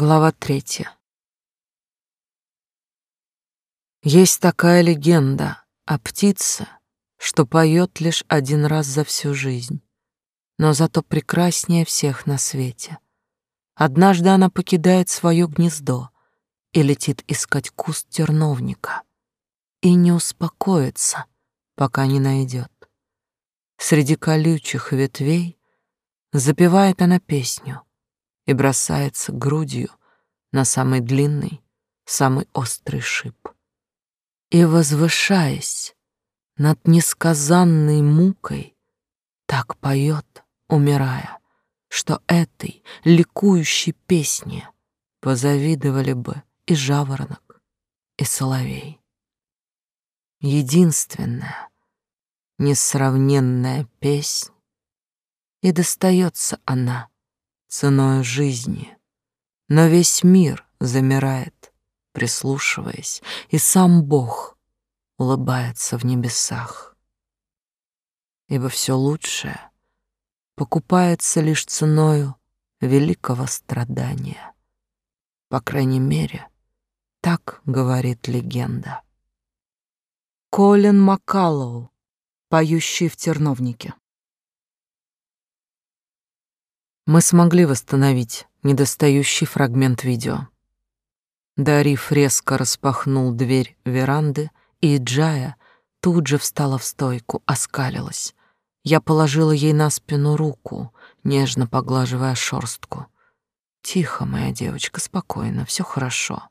Глава третья. Есть такая легенда о птице, что поет лишь один раз за всю жизнь, но зато прекраснее всех на свете. Однажды она покидает свое гнездо и летит искать куст терновника и не успокоится, пока не найдет. Среди колючих ветвей запевает она песню — и бросается грудью на самый длинный, самый острый шип. И, возвышаясь над несказанной мукой, так поет, умирая, что этой ликующей песне позавидовали бы и жаворонок, и соловей. Единственная, несравненная песнь, и достается она ценой жизни. Но весь мир замирает, прислушиваясь, и сам Бог улыбается в небесах. Ибо все лучшее покупается лишь ценою великого страдания. По крайней мере, так говорит легенда. Колин Маккаллоу, поющий в терновнике. Мы смогли восстановить недостающий фрагмент видео. Дариф резко распахнул дверь веранды, и Джая тут же встала в стойку, оскалилась. Я положила ей на спину руку, нежно поглаживая шорстку. «Тихо, моя девочка, спокойно, все хорошо».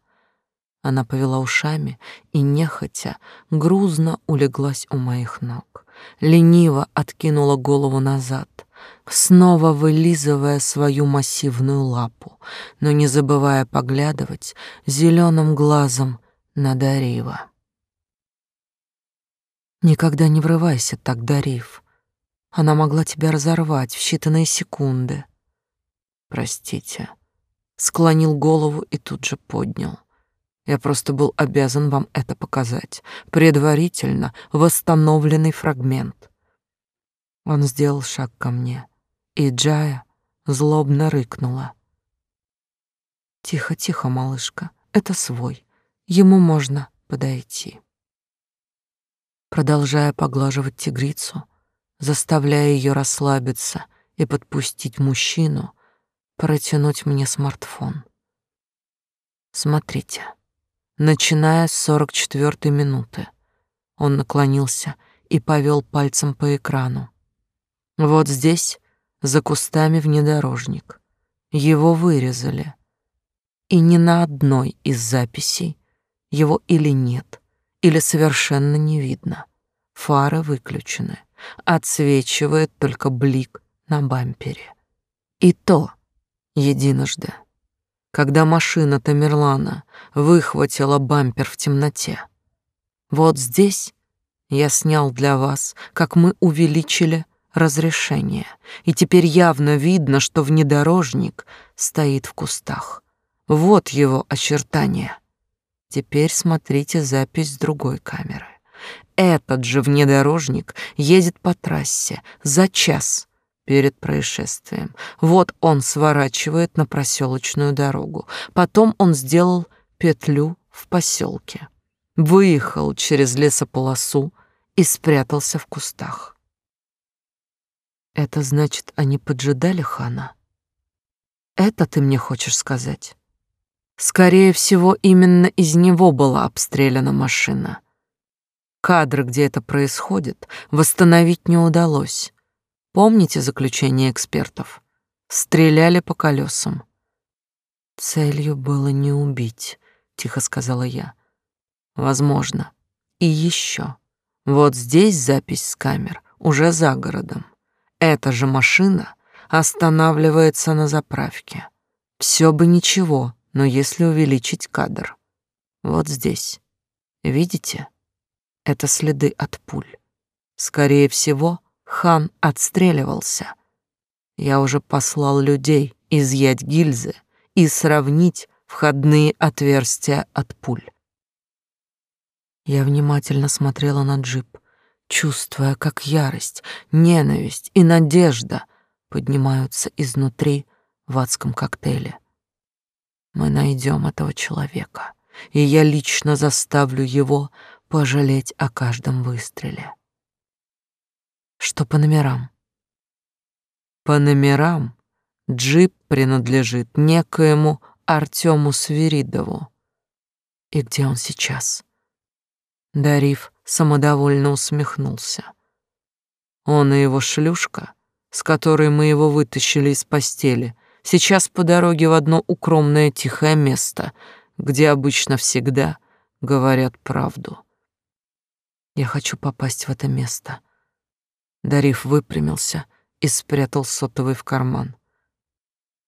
Она повела ушами и, нехотя, грузно улеглась у моих ног. Лениво откинула голову назад — снова вылизывая свою массивную лапу, но не забывая поглядывать зеленым глазом на Дарива. Никогда не врывайся так, Дарив. Она могла тебя разорвать в считанные секунды. Простите. Склонил голову и тут же поднял. Я просто был обязан вам это показать. Предварительно восстановленный фрагмент. Он сделал шаг ко мне, и Джая злобно рыкнула. «Тихо, тихо, малышка, это свой, ему можно подойти». Продолжая поглаживать тигрицу, заставляя ее расслабиться и подпустить мужчину, протянуть мне смартфон. Смотрите, начиная с сорок четвертой минуты, он наклонился и повел пальцем по экрану. Вот здесь, за кустами внедорожник. Его вырезали. И ни на одной из записей его или нет, или совершенно не видно. Фары выключены. Отсвечивает только блик на бампере. И то единожды, когда машина Тамерлана выхватила бампер в темноте. Вот здесь я снял для вас, как мы увеличили разрешение, и теперь явно видно, что внедорожник стоит в кустах. Вот его очертания. Теперь смотрите запись с другой камеры. Этот же внедорожник едет по трассе за час перед происшествием. Вот он сворачивает на проселочную дорогу. Потом он сделал петлю в поселке. Выехал через лесополосу и спрятался в кустах. Это значит, они поджидали хана? Это ты мне хочешь сказать? Скорее всего, именно из него была обстреляна машина. Кадры, где это происходит, восстановить не удалось. Помните заключение экспертов? Стреляли по колесам. Целью было не убить, тихо сказала я. Возможно. И еще. Вот здесь запись с камер, уже за городом. Эта же машина останавливается на заправке. Все бы ничего, но если увеличить кадр. Вот здесь. Видите? Это следы от пуль. Скорее всего, хан отстреливался. Я уже послал людей изъять гильзы и сравнить входные отверстия от пуль. Я внимательно смотрела на джип чувствуя, как ярость, ненависть и надежда поднимаются изнутри в адском коктейле. Мы найдем этого человека, и я лично заставлю его пожалеть о каждом выстреле. Что по номерам? По номерам джип принадлежит некоему Артему Свиридову. И где он сейчас? Дарив самодовольно усмехнулся. Он и его шлюшка, с которой мы его вытащили из постели, сейчас по дороге в одно укромное тихое место, где обычно всегда говорят правду. Я хочу попасть в это место. Дариф выпрямился и спрятал сотовый в карман.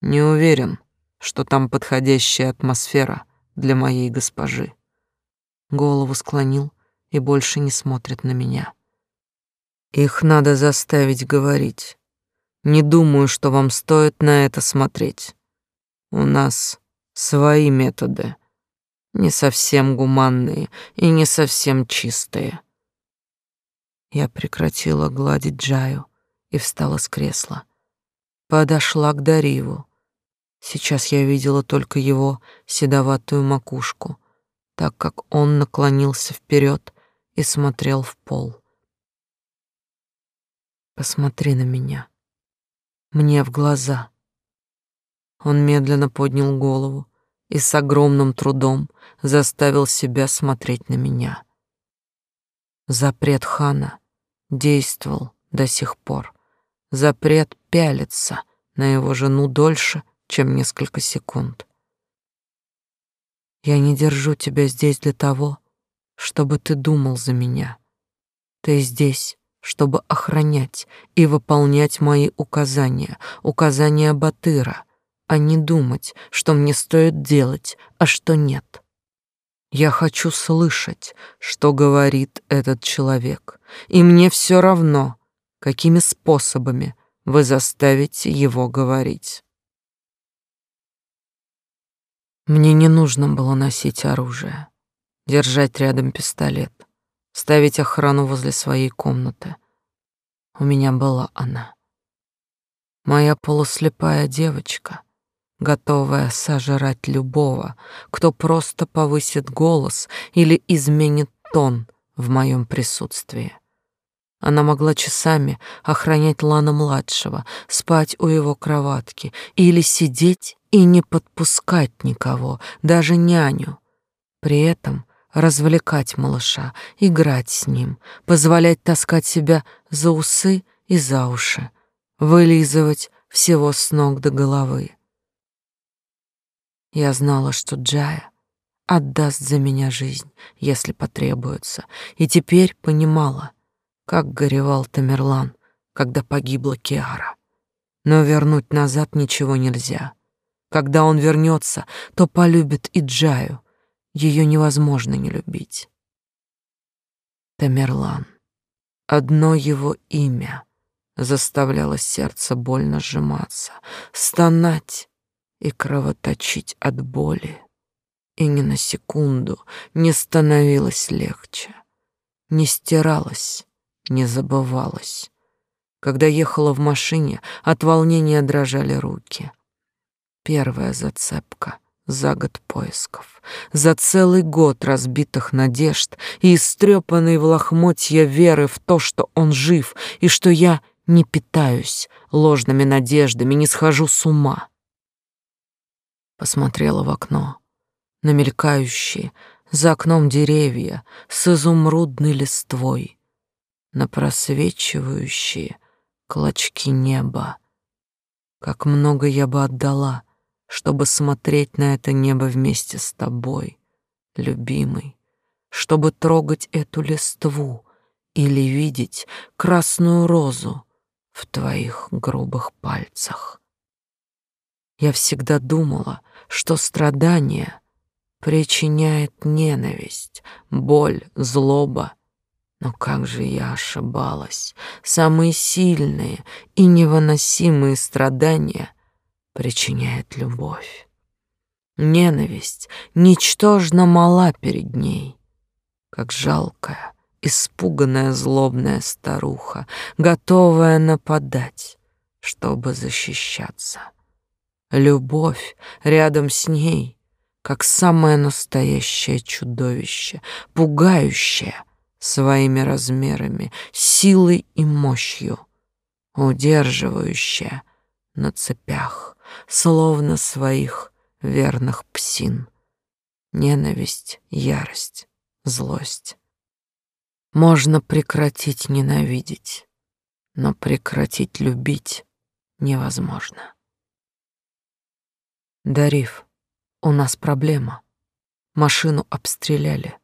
Не уверен, что там подходящая атмосфера для моей госпожи. Голову склонил и больше не смотрит на меня. Их надо заставить говорить. Не думаю, что вам стоит на это смотреть. У нас свои методы, не совсем гуманные и не совсем чистые. Я прекратила гладить Джаю и встала с кресла. Подошла к Дариву. Сейчас я видела только его седоватую макушку, так как он наклонился вперед и смотрел в пол. Посмотри на меня. Мне в глаза. Он медленно поднял голову и с огромным трудом заставил себя смотреть на меня. Запрет хана действовал до сих пор. Запрет пялиться на его жену дольше, чем несколько секунд. Я не держу тебя здесь для того, чтобы ты думал за меня. Ты здесь, чтобы охранять и выполнять мои указания, указания Батыра, а не думать, что мне стоит делать, а что нет. Я хочу слышать, что говорит этот человек, и мне все равно, какими способами вы заставите его говорить. Мне не нужно было носить оружие держать рядом пистолет, ставить охрану возле своей комнаты. У меня была она. Моя полуслепая девочка, готовая сожрать любого, кто просто повысит голос или изменит тон в моем присутствии. Она могла часами охранять Лана-младшего, спать у его кроватки или сидеть и не подпускать никого, даже няню. При этом развлекать малыша, играть с ним, позволять таскать себя за усы и за уши, вылизывать всего с ног до головы. Я знала, что Джая отдаст за меня жизнь, если потребуется, и теперь понимала, как горевал Тамерлан, когда погибла Киара. Но вернуть назад ничего нельзя. Когда он вернется, то полюбит и Джаю — ее невозможно не любить. Тамерлан. Одно его имя заставляло сердце больно сжиматься, стонать и кровоточить от боли. И ни на секунду не становилось легче, не стиралось, не забывалось. Когда ехала в машине, от волнения дрожали руки. Первая зацепка — за год поисков, за целый год разбитых надежд и истрепанной в лохмотья веры в то, что он жив и что я не питаюсь ложными надеждами, не схожу с ума. Посмотрела в окно на мелькающие за окном деревья с изумрудной листвой, на просвечивающие клочки неба. Как много я бы отдала — чтобы смотреть на это небо вместе с тобой, любимый, чтобы трогать эту листву или видеть красную розу в твоих грубых пальцах. Я всегда думала, что страдание причиняет ненависть, боль, злоба. Но как же я ошибалась. Самые сильные и невыносимые страдания причиняет любовь. Ненависть ничтожно мала перед ней, как жалкая, испуганная, злобная старуха, готовая нападать, чтобы защищаться. Любовь рядом с ней как самое настоящее чудовище, пугающее своими размерами, силой и мощью, удерживающее на цепях, словно своих верных псин. Ненависть, ярость, злость. Можно прекратить ненавидеть, но прекратить любить невозможно. Дарив, у нас проблема. Машину обстреляли.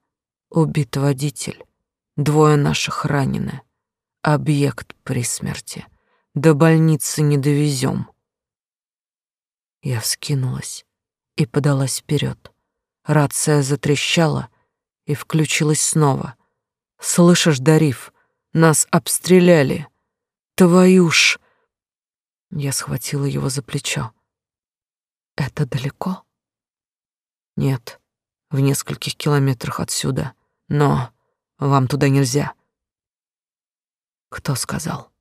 Убит водитель. Двое наших ранены. Объект при смерти. До больницы не довезем. Я вскинулась и подалась вперед. Рация затрещала и включилась снова. «Слышишь, Дариф, нас обстреляли. Твою ж...» Я схватила его за плечо. «Это далеко?» Нет, в нескольких километрах отсюда. Но вам туда нельзя. Кто сказал?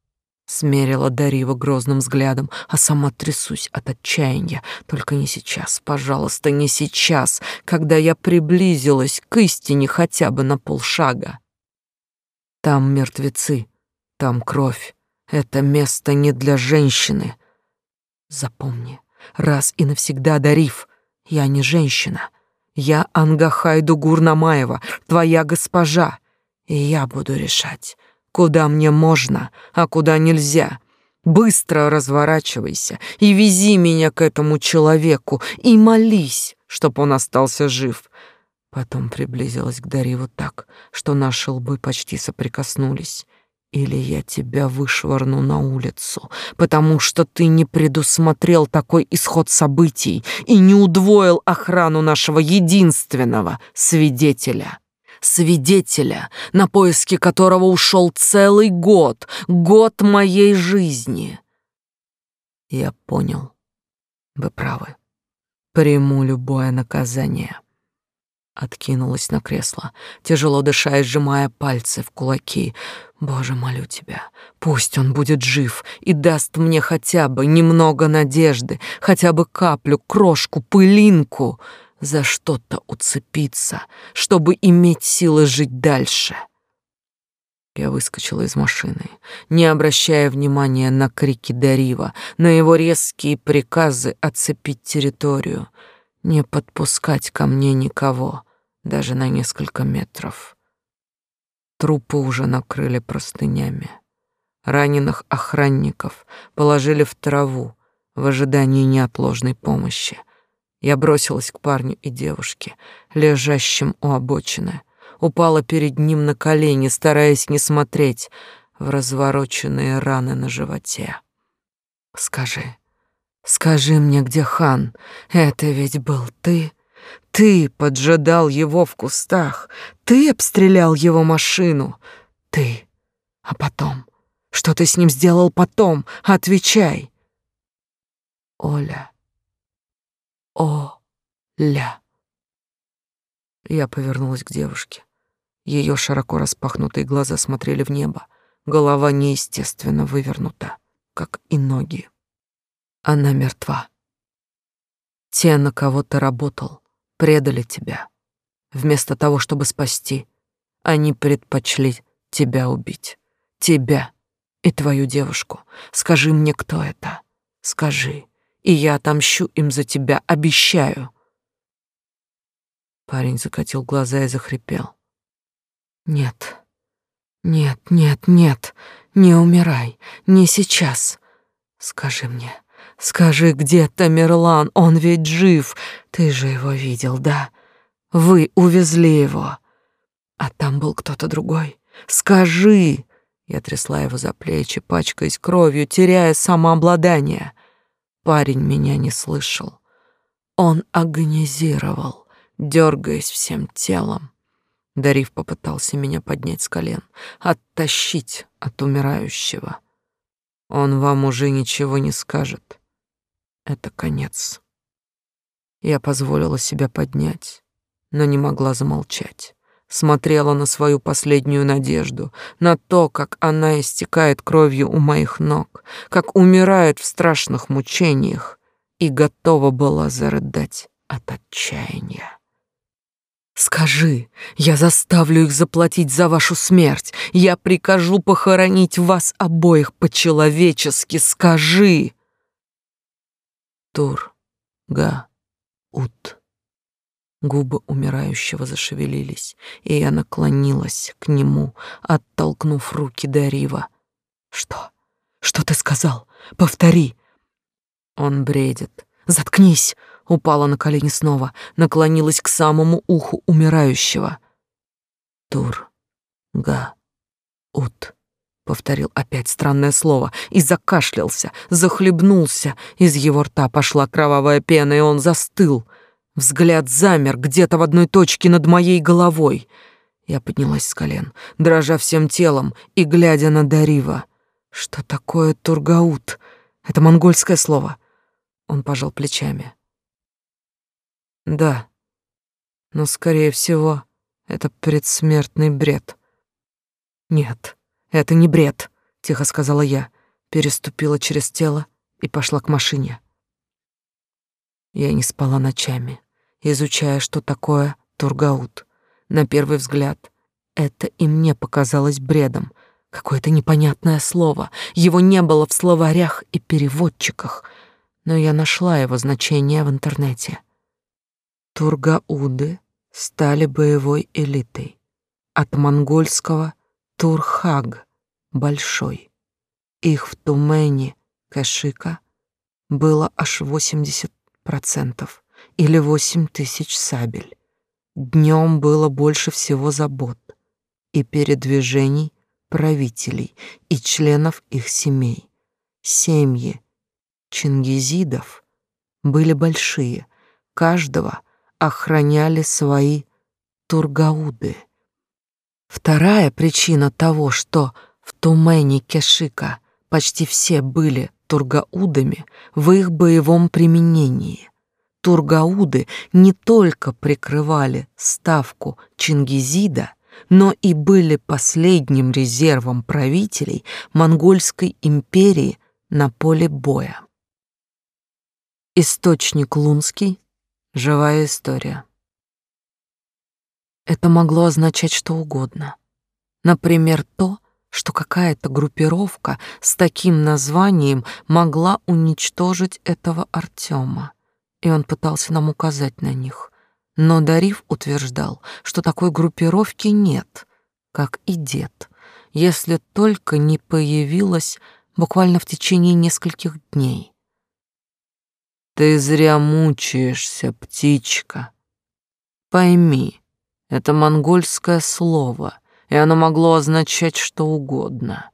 Смерила Дарива грозным взглядом, а сама трясусь от отчаяния. Только не сейчас, пожалуйста, не сейчас, когда я приблизилась к истине хотя бы на полшага. Там мертвецы, там кровь. Это место не для женщины. Запомни, раз и навсегда, Дарив, я не женщина. Я Ангахайду Гурнамаева, твоя госпожа. И я буду решать, куда мне можно, а куда нельзя. Быстро разворачивайся и вези меня к этому человеку и молись, чтоб он остался жив. Потом приблизилась к Дариву так, что наши лбы почти соприкоснулись или я тебя вышвырну на улицу, потому что ты не предусмотрел такой исход событий и не удвоил охрану нашего единственного свидетеля. Свидетеля, на поиски которого ушел целый год, год моей жизни. Я понял. Вы правы. Приму любое наказание откинулась на кресло, тяжело дыша и сжимая пальцы в кулаки. Боже, молю тебя, пусть он будет жив и даст мне хотя бы немного надежды, хотя бы каплю, крошку, пылинку, за что-то уцепиться, чтобы иметь силы жить дальше. Я выскочила из машины, не обращая внимания на крики Дарива, на его резкие приказы оцепить территорию — не подпускать ко мне никого, даже на несколько метров. Трупы уже накрыли простынями. Раненых охранников положили в траву в ожидании неотложной помощи. Я бросилась к парню и девушке, лежащим у обочины, упала перед ним на колени, стараясь не смотреть в развороченные раны на животе. «Скажи, Скажи мне, где хан? Это ведь был ты. Ты поджидал его в кустах. Ты обстрелял его машину. Ты. А потом? Что ты с ним сделал потом? Отвечай. Оля. О-ля. Я повернулась к девушке. Ее широко распахнутые глаза смотрели в небо. Голова неестественно вывернута, как и ноги. Она мертва. Те, на кого ты работал, предали тебя. Вместо того, чтобы спасти, они предпочли тебя убить. Тебя и твою девушку. Скажи мне, кто это? Скажи, и я отомщу им за тебя, обещаю. Парень закатил глаза и захрипел. Нет, нет, нет, нет, не умирай, не сейчас. Скажи мне, Скажи, где Тамерлан? Он ведь жив. Ты же его видел, да? Вы увезли его. А там был кто-то другой. Скажи. Я трясла его за плечи, пачкаясь кровью, теряя самообладание. Парень меня не слышал. Он агонизировал, дергаясь всем телом. Дарив попытался меня поднять с колен, оттащить от умирающего. Он вам уже ничего не скажет. Это конец. Я позволила себя поднять, но не могла замолчать. Смотрела на свою последнюю надежду, на то, как она истекает кровью у моих ног, как умирает в страшных мучениях, и готова была зарыдать от отчаяния. Скажи, я заставлю их заплатить за вашу смерть. Я прикажу похоронить вас обоих по-человечески. Скажи. Тур, га, ут. Губы умирающего зашевелились, и я наклонилась к нему, оттолкнув руки Дарива. Что? Что ты сказал? Повтори. Он бредит. Заткнись упала на колени снова, наклонилась к самому уху умирающего. Тур, га, ут, повторил опять странное слово и закашлялся, захлебнулся. Из его рта пошла кровавая пена, и он застыл. Взгляд замер где-то в одной точке над моей головой. Я поднялась с колен, дрожа всем телом и глядя на Дарива. Что такое тургаут? Это монгольское слово. Он пожал плечами. Да, но, скорее всего, это предсмертный бред. Нет, это не бред, тихо сказала я, переступила через тело и пошла к машине. Я не спала ночами, изучая, что такое тургаут. На первый взгляд, это и мне показалось бредом. Какое-то непонятное слово. Его не было в словарях и переводчиках, но я нашла его значение в интернете. Тургауды стали боевой элитой. От монгольского Турхаг — большой. Их в Тумене, Кашика, было аж 80% или 8 тысяч сабель. Днем было больше всего забот и передвижений правителей и членов их семей. Семьи чингизидов были большие, каждого охраняли свои тургауды. Вторая причина того, что в Тумене Кешика почти все были тургаудами в их боевом применении. Тургауды не только прикрывали ставку Чингизида, но и были последним резервом правителей монгольской империи на поле боя. Источник Лунский Живая история. Это могло означать что угодно. Например, то, что какая-то группировка с таким названием могла уничтожить этого Артема, и он пытался нам указать на них. Но Дариф утверждал, что такой группировки нет, как и дед, если только не появилась буквально в течение нескольких дней. Ты зря мучаешься, птичка. Пойми, это монгольское слово, и оно могло означать что угодно.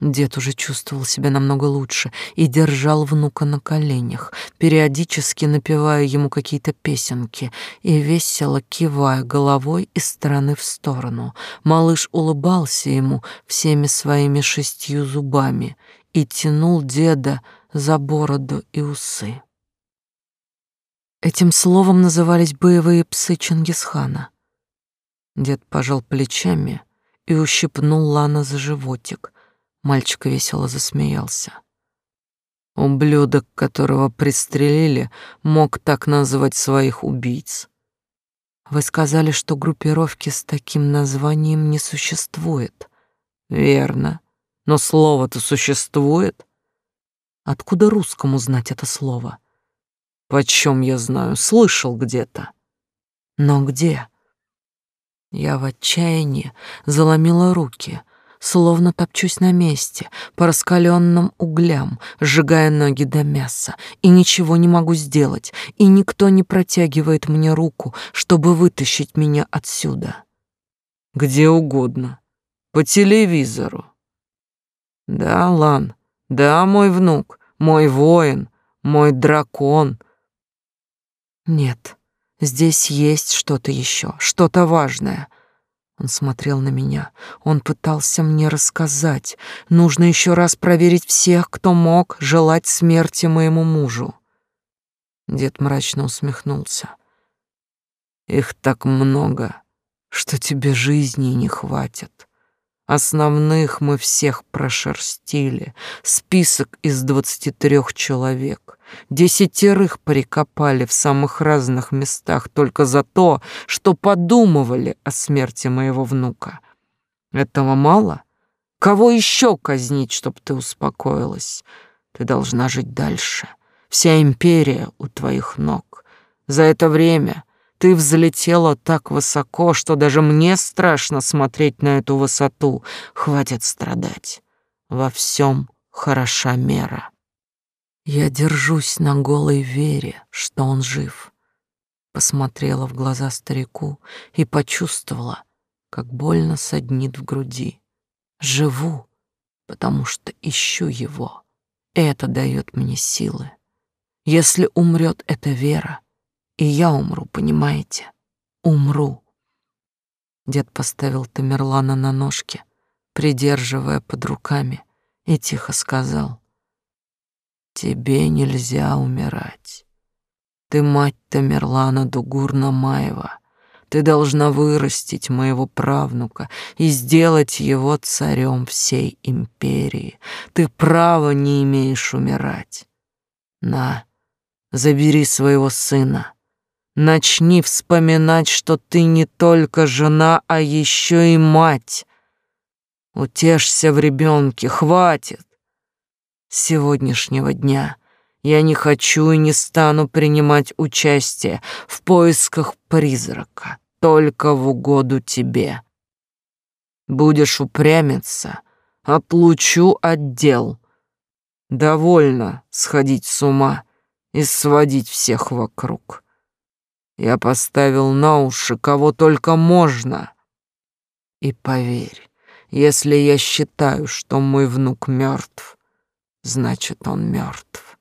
Дед уже чувствовал себя намного лучше и держал внука на коленях, периодически напевая ему какие-то песенки и весело кивая головой из стороны в сторону. Малыш улыбался ему всеми своими шестью зубами и тянул деда за бороду и усы. Этим словом назывались боевые псы Чингисхана. Дед пожал плечами и ущипнул Лана за животик. Мальчик весело засмеялся. Ублюдок, которого пристрелили, мог так назвать своих убийц. Вы сказали, что группировки с таким названием не существует. Верно. Но слово-то существует. Откуда русскому знать это слово? Почем я знаю? Слышал где-то. Но где? Я в отчаянии заломила руки, словно топчусь на месте, по раскаленным углям, сжигая ноги до мяса, и ничего не могу сделать, и никто не протягивает мне руку, чтобы вытащить меня отсюда. Где угодно. По телевизору. Да, Лан, да, мой внук, мой воин, мой дракон. Нет, здесь есть что-то еще, что-то важное. Он смотрел на меня. Он пытался мне рассказать. Нужно еще раз проверить всех, кто мог желать смерти моему мужу. Дед мрачно усмехнулся. Их так много, что тебе жизни не хватит. Основных мы всех прошерстили. Список из двадцати трех человек. Десятерых прикопали в самых разных местах только за то, что подумывали о смерти моего внука. Этого мало? Кого еще казнить, чтоб ты успокоилась? Ты должна жить дальше. Вся империя у твоих ног. За это время ты взлетела так высоко, что даже мне страшно смотреть на эту высоту. Хватит страдать. Во всем хороша мера. Я держусь на голой вере, что он жив. Посмотрела в глаза старику и почувствовала, как больно саднит в груди. Живу, потому что ищу его. Это дает мне силы. Если умрет эта вера, и я умру, понимаете? Умру. Дед поставил Тамерлана на ножки, придерживая под руками, и тихо сказал, «Тебе нельзя умирать. Ты мать Тамерлана Дугурна-Маева. Ты должна вырастить моего правнука и сделать его царем всей империи. Ты права не имеешь умирать. На, забери своего сына» Начни вспоминать, что ты не только жена, а еще и мать. Утешься в ребенке, хватит. С сегодняшнего дня я не хочу и не стану принимать участие в поисках призрака, только в угоду тебе. Будешь упрямиться, отлучу отдел. Довольно сходить с ума и сводить всех вокруг. Я поставил на уши кого только можно. И поверь, если я считаю, что мой внук мертв, значит, он мертв.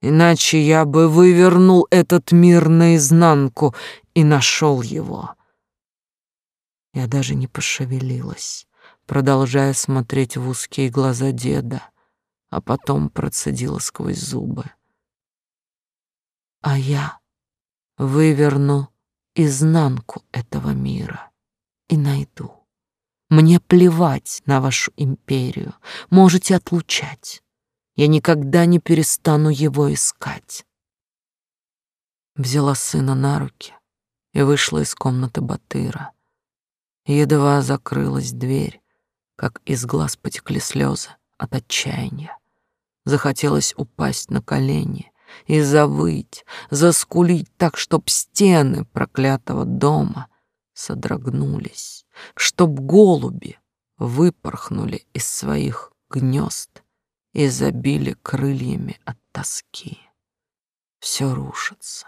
Иначе я бы вывернул этот мир наизнанку и нашел его. Я даже не пошевелилась, продолжая смотреть в узкие глаза деда, а потом процедила сквозь зубы. А я выверну изнанку этого мира и найду. Мне плевать на вашу империю, можете отлучать. Я никогда не перестану его искать. Взяла сына на руки и вышла из комнаты Батыра. Едва закрылась дверь, как из глаз потекли слезы от отчаяния. Захотелось упасть на колени и завыть, заскулить так, чтоб стены проклятого дома содрогнулись, чтоб голуби выпорхнули из своих гнезд и забили крыльями от тоски. Все рушится,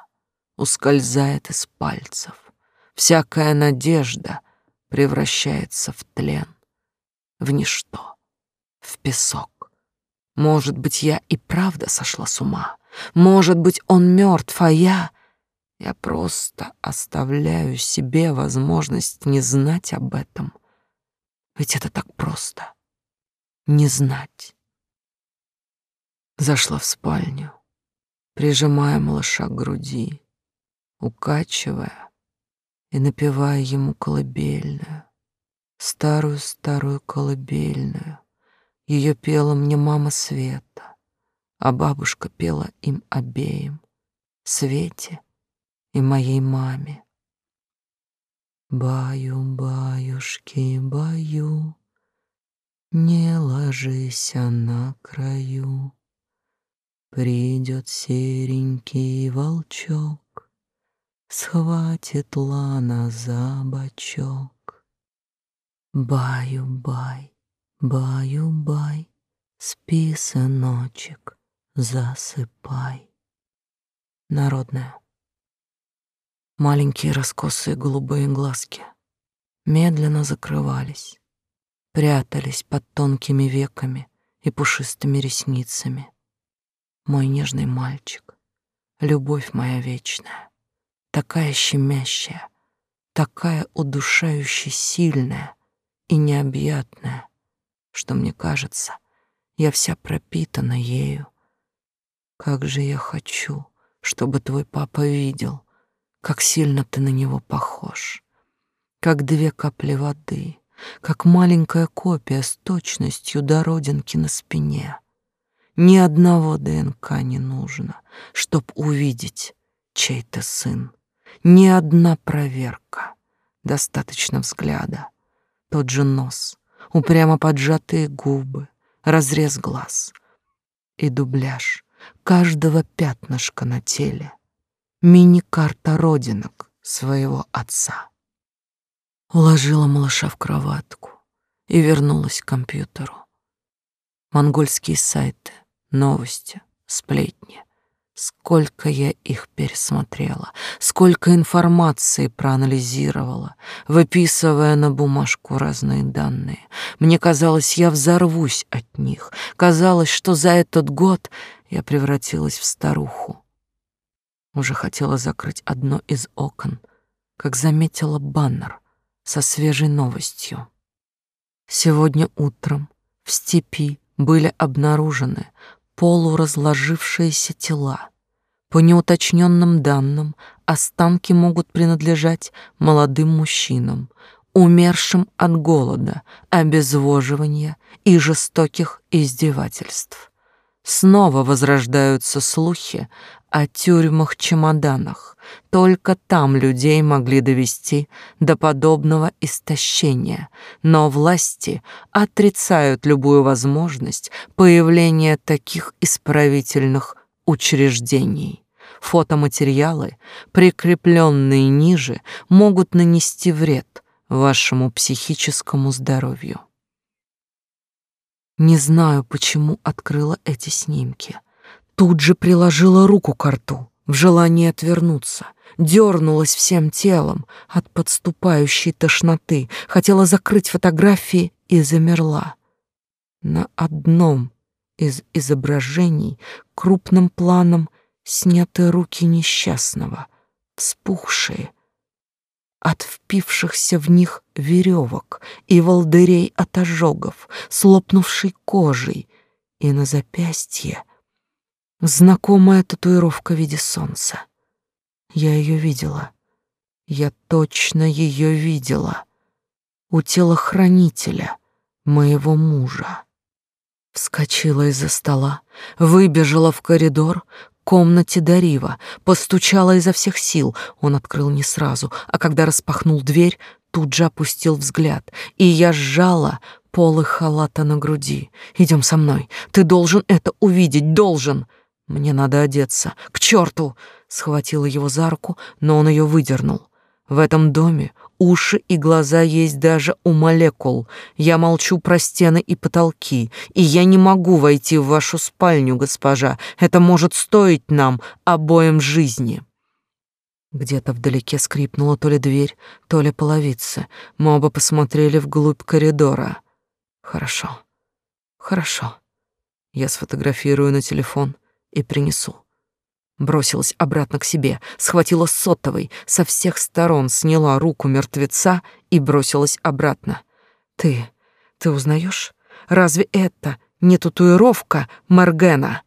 ускользает из пальцев, всякая надежда превращается в тлен, в ничто, в песок. Может быть, я и правда сошла с ума, может быть, он мертв, а я... Я просто оставляю себе возможность не знать об этом. Ведь это так просто. Не знать. Зашла в спальню, прижимая малыша к груди, укачивая и напевая ему колыбельную, старую-старую колыбельную. Ее пела мне мама Света а бабушка пела им обеим, Свете и моей маме. Баю, баюшки, баю, Не ложись на краю. Придет серенький волчок, Схватит лана за бочок. Баю-бай, баю-бай, Спи, сыночек, засыпай. Народная. Маленькие раскосые голубые глазки медленно закрывались, прятались под тонкими веками и пушистыми ресницами. Мой нежный мальчик, любовь моя вечная, такая щемящая, такая удушающе сильная и необъятная, что мне кажется, я вся пропитана ею как же я хочу, чтобы твой папа видел, как сильно ты на него похож. Как две капли воды, как маленькая копия с точностью до родинки на спине. Ни одного ДНК не нужно, чтоб увидеть, чей ты сын. Ни одна проверка. Достаточно взгляда. Тот же нос, упрямо поджатые губы, разрез глаз и дубляж каждого пятнышка на теле. Мини-карта родинок своего отца. Уложила малыша в кроватку и вернулась к компьютеру. Монгольские сайты, новости, сплетни. Сколько я их пересмотрела, сколько информации проанализировала, выписывая на бумажку разные данные. Мне казалось, я взорвусь от них. Казалось, что за этот год я превратилась в старуху. Уже хотела закрыть одно из окон, как заметила баннер со свежей новостью. Сегодня утром в степи были обнаружены полуразложившиеся тела. По неуточненным данным, останки могут принадлежать молодым мужчинам, умершим от голода, обезвоживания и жестоких издевательств. Снова возрождаются слухи о тюрьмах-чемоданах. Только там людей могли довести до подобного истощения, но власти отрицают любую возможность появления таких исправительных учреждений. Фотоматериалы, прикрепленные ниже, могут нанести вред вашему психическому здоровью. Не знаю, почему открыла эти снимки. Тут же приложила руку к рту в желании отвернуться, дернулась всем телом от подступающей тошноты, хотела закрыть фотографии и замерла. На одном из изображений крупным планом сняты руки несчастного, вспухшие, от впившихся в них веревок и волдырей от ожогов, слопнувшей кожей, и на запястье — Знакомая татуировка в виде солнца. Я ее видела. Я точно ее видела. У телохранителя, моего мужа. Вскочила из-за стола, выбежала в коридор, комнате Дарива, постучала изо всех сил. Он открыл не сразу, а когда распахнул дверь, тут же опустил взгляд, и я сжала полы халата на груди. Идем со мной. Ты должен это увидеть, должен. Мне надо одеться. К черту! Схватила его за руку, но он ее выдернул. В этом доме уши и глаза есть даже у молекул. Я молчу про стены и потолки, и я не могу войти в вашу спальню, госпожа. Это может стоить нам обоим жизни. Где-то вдалеке скрипнула то ли дверь, то ли половица. Мы оба посмотрели вглубь коридора. Хорошо. Хорошо. Я сфотографирую на телефон и принесу. Бросилась обратно к себе, схватила сотовый, со всех сторон сняла руку мертвеца и бросилась обратно. Ты, ты узнаешь? Разве это не татуировка Маргена?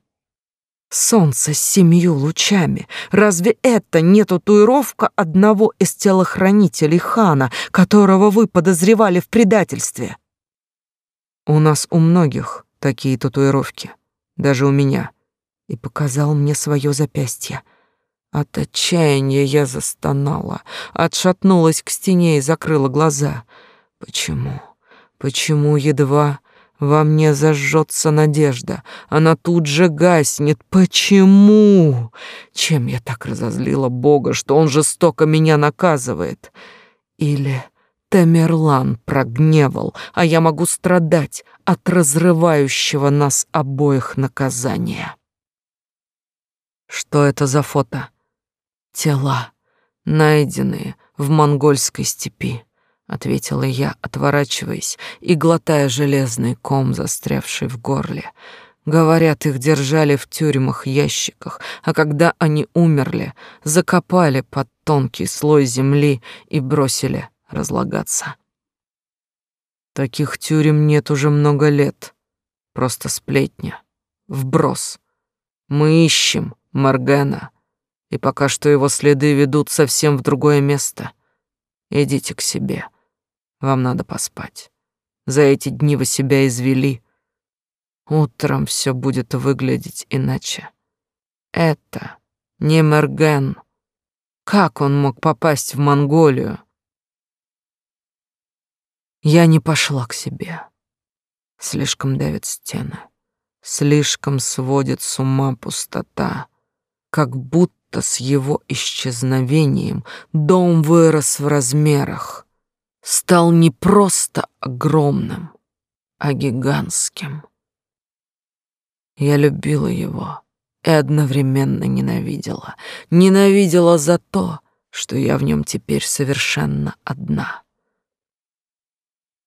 Солнце с семью лучами. Разве это не татуировка одного из телохранителей хана, которого вы подозревали в предательстве? У нас у многих такие татуировки, даже у меня и показал мне свое запястье. От отчаяния я застонала, отшатнулась к стене и закрыла глаза. Почему? Почему едва во мне зажжется надежда, она тут же гаснет? Почему? Чем я так разозлила Бога, что он жестоко меня наказывает? Или Тамерлан прогневал, а я могу страдать от разрывающего нас обоих наказания? Что это за фото? Тела, найденные в монгольской степи, ответила я, отворачиваясь и глотая железный ком, застрявший в горле. Говорят, их держали в тюрьмах ящиках, а когда они умерли, закопали под тонкий слой земли и бросили разлагаться. Таких тюрем нет уже много лет. Просто сплетня. Вброс. Мы ищем Маргена, и пока что его следы ведут совсем в другое место. Идите к себе. Вам надо поспать. За эти дни вы себя извели. Утром все будет выглядеть иначе. Это не Мерген. Как он мог попасть в Монголию? Я не пошла к себе. Слишком давят стены. Слишком сводит с ума пустота. Как будто с его исчезновением дом вырос в размерах. Стал не просто огромным, а гигантским. Я любила его и одновременно ненавидела. Ненавидела за то, что я в нем теперь совершенно одна.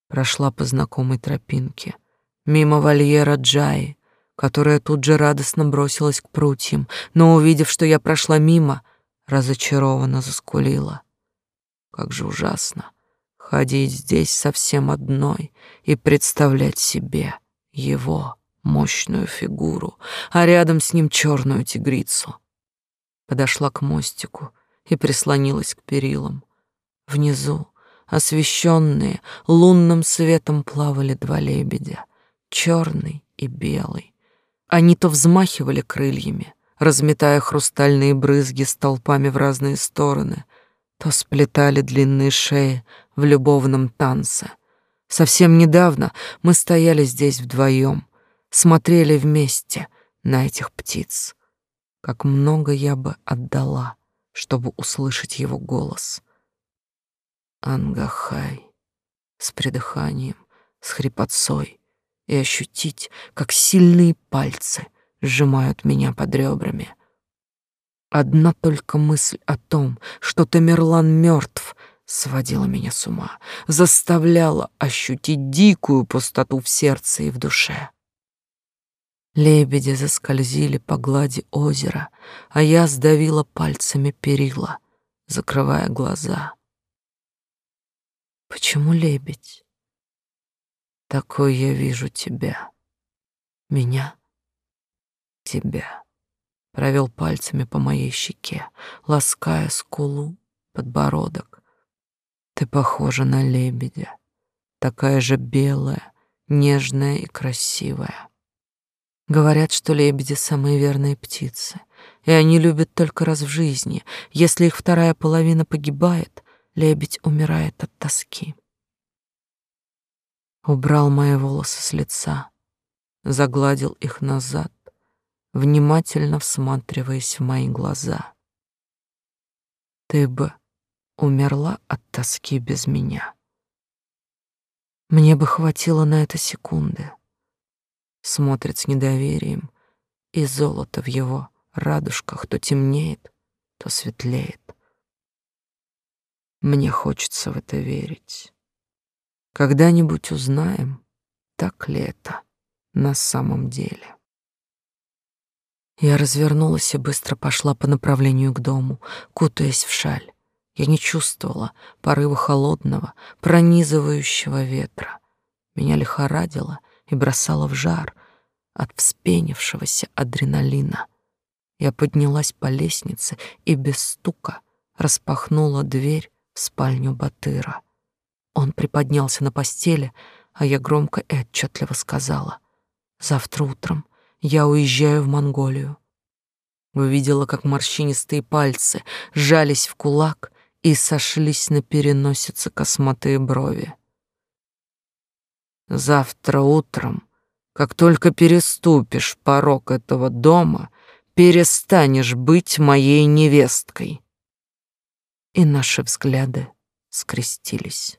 Прошла по знакомой тропинке, мимо вольера Джаи, которая тут же радостно бросилась к прутьям, но, увидев, что я прошла мимо, разочарованно заскулила. Как же ужасно ходить здесь совсем одной и представлять себе его мощную фигуру, а рядом с ним черную тигрицу. Подошла к мостику и прислонилась к перилам. Внизу, освещенные лунным светом, плавали два лебедя, черный и белый. Они то взмахивали крыльями, разметая хрустальные брызги столпами в разные стороны, то сплетали длинные шеи в любовном танце. Совсем недавно мы стояли здесь вдвоем, смотрели вместе на этих птиц. Как много я бы отдала, чтобы услышать его голос. Ангахай с придыханием, с хрипотцой и ощутить, как сильные пальцы сжимают меня под ребрами. Одна только мысль о том, что Тамерлан мертв, сводила меня с ума, заставляла ощутить дикую пустоту в сердце и в душе. Лебеди заскользили по глади озера, а я сдавила пальцами перила, закрывая глаза. Почему лебедь? Такой я вижу тебя. Меня? Тебя. Провел пальцами по моей щеке, лаская скулу, подбородок. Ты похожа на лебедя, такая же белая, нежная и красивая. Говорят, что лебеди — самые верные птицы, и они любят только раз в жизни. Если их вторая половина погибает, лебедь умирает от тоски. Убрал мои волосы с лица, загладил их назад, внимательно всматриваясь в мои глаза. Ты бы умерла от тоски без меня. Мне бы хватило на это секунды смотрит с недоверием, и золото в его радужках то темнеет, то светлеет. Мне хочется в это верить. Когда-нибудь узнаем, так ли это на самом деле. Я развернулась и быстро пошла по направлению к дому, кутаясь в шаль. Я не чувствовала порыва холодного, пронизывающего ветра. Меня лихорадило — и бросала в жар от вспенившегося адреналина. Я поднялась по лестнице и без стука распахнула дверь в спальню Батыра. Он приподнялся на постели, а я громко и отчетливо сказала: "Завтра утром я уезжаю в Монголию". Увидела, как морщинистые пальцы сжались в кулак и сошлись на переносице косматые брови. Завтра утром, как только переступишь порог этого дома, перестанешь быть моей невесткой. И наши взгляды скрестились.